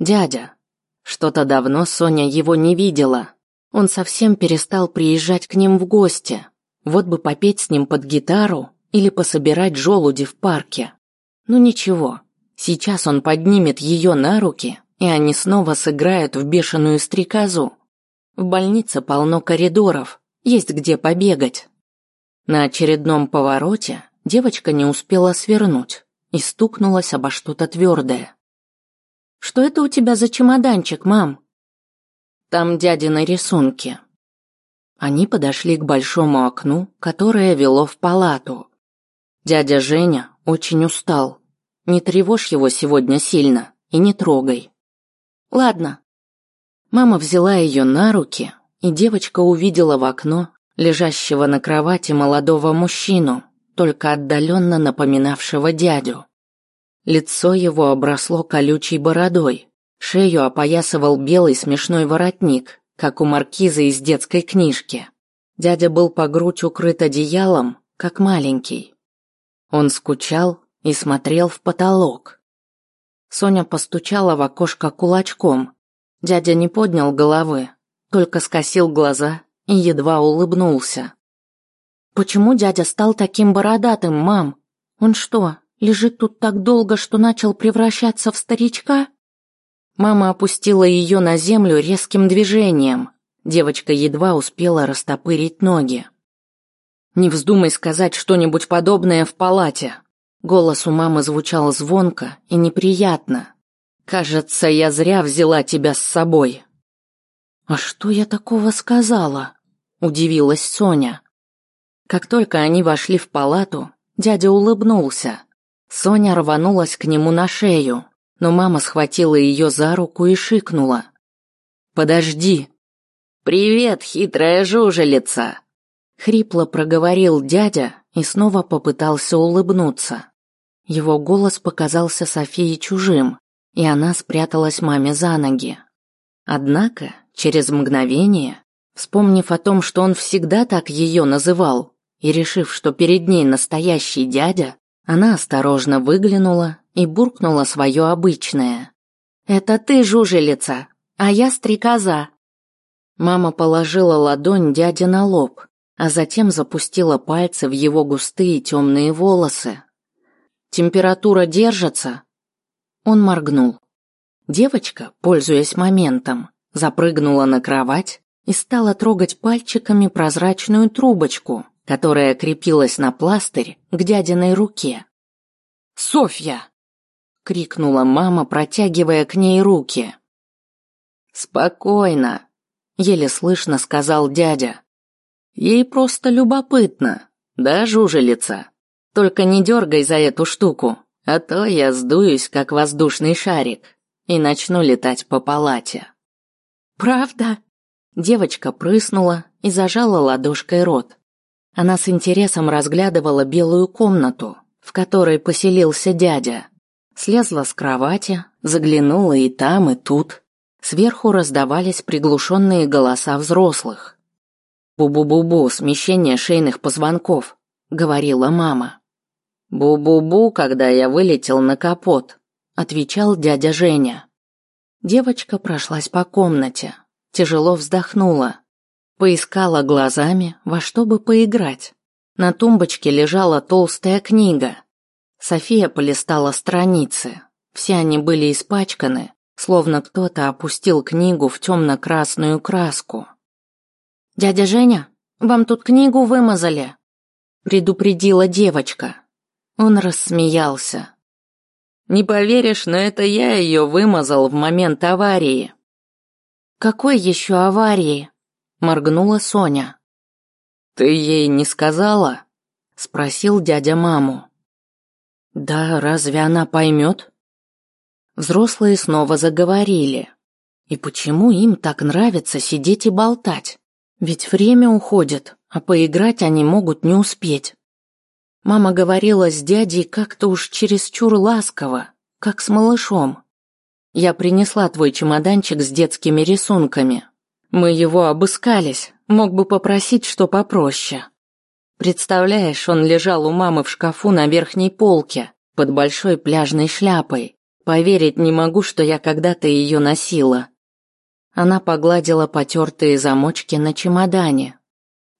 Дядя. Что-то давно Соня его не видела. Он совсем перестал приезжать к ним в гости. Вот бы попеть с ним под гитару или пособирать желуди в парке. Ну ничего, сейчас он поднимет ее на руки, и они снова сыграют в бешеную стрекозу. В больнице полно коридоров, есть где побегать. На очередном повороте девочка не успела свернуть и стукнулась обо что-то твердое. «Что это у тебя за чемоданчик, мам?» «Там дядины рисунки». Они подошли к большому окну, которое вело в палату. Дядя Женя очень устал. Не тревожь его сегодня сильно и не трогай. Ладно. Мама взяла ее на руки, и девочка увидела в окно лежащего на кровати молодого мужчину, только отдаленно напоминавшего дядю. Лицо его обросло колючей бородой, шею опоясывал белый смешной воротник, как у маркиза из детской книжки. Дядя был по грудь укрыт одеялом, как маленький. Он скучал и смотрел в потолок. Соня постучала в окошко кулачком. Дядя не поднял головы, только скосил глаза и едва улыбнулся. «Почему дядя стал таким бородатым, мам? Он что, лежит тут так долго, что начал превращаться в старичка?» Мама опустила ее на землю резким движением. Девочка едва успела растопырить ноги. Не вздумай сказать что-нибудь подобное в палате. Голос у мамы звучал звонко и неприятно. Кажется, я зря взяла тебя с собой. А что я такого сказала? удивилась Соня. Как только они вошли в палату, дядя улыбнулся. Соня рванулась к нему на шею, но мама схватила ее за руку и шикнула: "Подожди". "Привет, хитрая жужелица", Хрипло проговорил дядя и снова попытался улыбнуться. Его голос показался Софии чужим, и она спряталась маме за ноги. Однако, через мгновение, вспомнив о том, что он всегда так ее называл, и решив, что перед ней настоящий дядя, она осторожно выглянула и буркнула свое обычное. «Это ты, жужелица, а я стрекоза». Мама положила ладонь дяде на лоб, а затем запустила пальцы в его густые темные волосы. Температура держится? Он моргнул. Девочка, пользуясь моментом, запрыгнула на кровать и стала трогать пальчиками прозрачную трубочку, которая крепилась на пластырь к дядиной руке. «Софья!» — крикнула мама, протягивая к ней руки. «Спокойно!» — еле слышно сказал дядя. Ей просто любопытно, да, жужелица? Только не дергай за эту штуку, а то я сдуюсь, как воздушный шарик, и начну летать по палате. Правда? Девочка прыснула и зажала ладошкой рот. Она с интересом разглядывала белую комнату, в которой поселился дядя. Слезла с кровати, заглянула и там, и тут. Сверху раздавались приглушенные голоса взрослых. «Бу-бу-бу-бу, смещение шейных позвонков», — говорила мама. «Бу-бу-бу, когда я вылетел на капот», — отвечал дядя Женя. Девочка прошлась по комнате, тяжело вздохнула, поискала глазами, во что бы поиграть. На тумбочке лежала толстая книга. София полистала страницы. Все они были испачканы, словно кто-то опустил книгу в темно-красную краску. «Дядя Женя, вам тут книгу вымазали», — предупредила девочка. Он рассмеялся. «Не поверишь, но это я ее вымазал в момент аварии». «Какой еще аварии?» — моргнула Соня. «Ты ей не сказала?» — спросил дядя маму. «Да разве она поймет?» Взрослые снова заговорили. И почему им так нравится сидеть и болтать? Ведь время уходит, а поиграть они могут не успеть. Мама говорила с дядей как-то уж чересчур ласково, как с малышом. Я принесла твой чемоданчик с детскими рисунками. Мы его обыскались, мог бы попросить что попроще. Представляешь, он лежал у мамы в шкафу на верхней полке, под большой пляжной шляпой. Поверить не могу, что я когда-то ее носила. Она погладила потертые замочки на чемодане.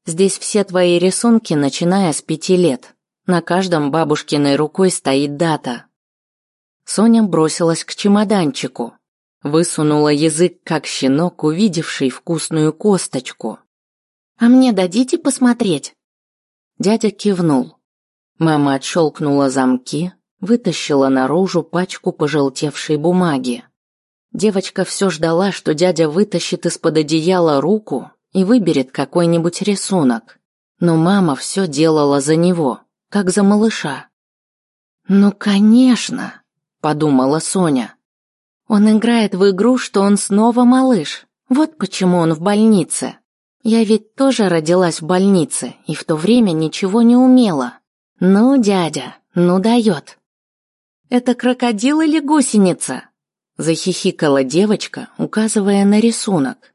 Здесь все твои рисунки, начиная с пяти лет. На каждом бабушкиной рукой стоит дата. Соня бросилась к чемоданчику, высунула язык, как щенок, увидевший вкусную косточку. «А мне дадите посмотреть?» Дядя кивнул. Мама отщелкнула замки, вытащила наружу пачку пожелтевшей бумаги. Девочка все ждала, что дядя вытащит из-под одеяла руку и выберет какой-нибудь рисунок. Но мама все делала за него, как за малыша. «Ну, конечно!» – подумала Соня. «Он играет в игру, что он снова малыш. Вот почему он в больнице. Я ведь тоже родилась в больнице и в то время ничего не умела. Ну, дядя, ну дает!» «Это крокодил или гусеница?» – захихикала девочка, указывая на рисунок.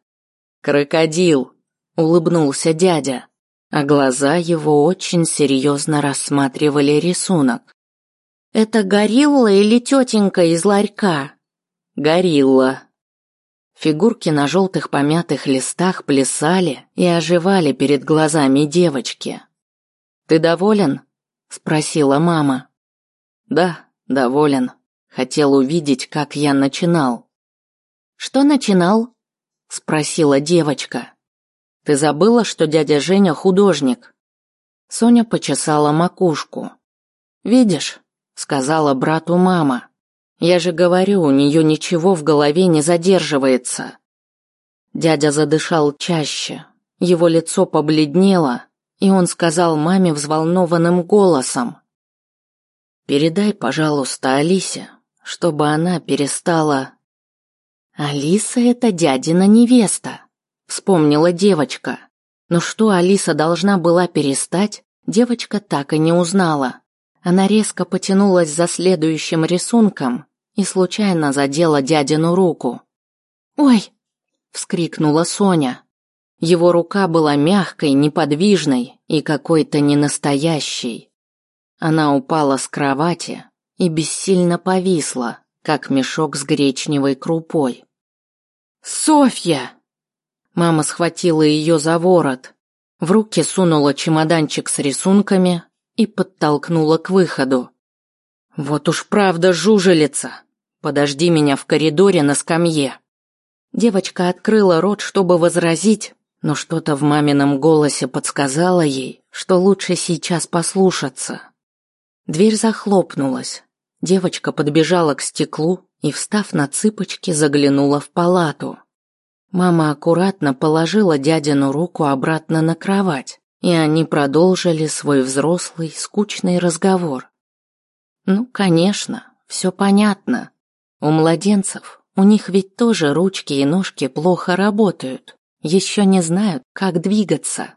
«Крокодил!» – улыбнулся дядя, а глаза его очень серьезно рассматривали рисунок. «Это горилла или тетенька из ларька?» «Горилла». Фигурки на желтых помятых листах плясали и оживали перед глазами девочки. «Ты доволен?» – спросила мама. «Да, доволен. Хотел увидеть, как я начинал». «Что начинал?» – спросила девочка. «Ты забыла, что дядя Женя художник?» Соня почесала макушку. «Видишь?» – сказала брату мама. «Я же говорю, у нее ничего в голове не задерживается». Дядя задышал чаще. Его лицо побледнело, и он сказал маме взволнованным голосом. «Передай, пожалуйста, Алисе, чтобы она перестала...» «Алиса — это дядина невеста», — вспомнила девочка. Но что Алиса должна была перестать, девочка так и не узнала. Она резко потянулась за следующим рисунком и случайно задела дядину руку. «Ой!» — вскрикнула Соня. Его рука была мягкой, неподвижной и какой-то ненастоящей. Она упала с кровати и бессильно повисла, как мешок с гречневой крупой. «Софья!» Мама схватила ее за ворот, в руки сунула чемоданчик с рисунками и подтолкнула к выходу. «Вот уж правда жужелица! Подожди меня в коридоре на скамье!» Девочка открыла рот, чтобы возразить, но что-то в мамином голосе подсказало ей, что лучше сейчас послушаться. Дверь захлопнулась. Девочка подбежала к стеклу и, встав на цыпочки, заглянула в палату. Мама аккуратно положила дядину руку обратно на кровать, и они продолжили свой взрослый, скучный разговор. Ну, конечно, все понятно. У младенцев, у них ведь тоже ручки и ножки плохо работают, еще не знают, как двигаться.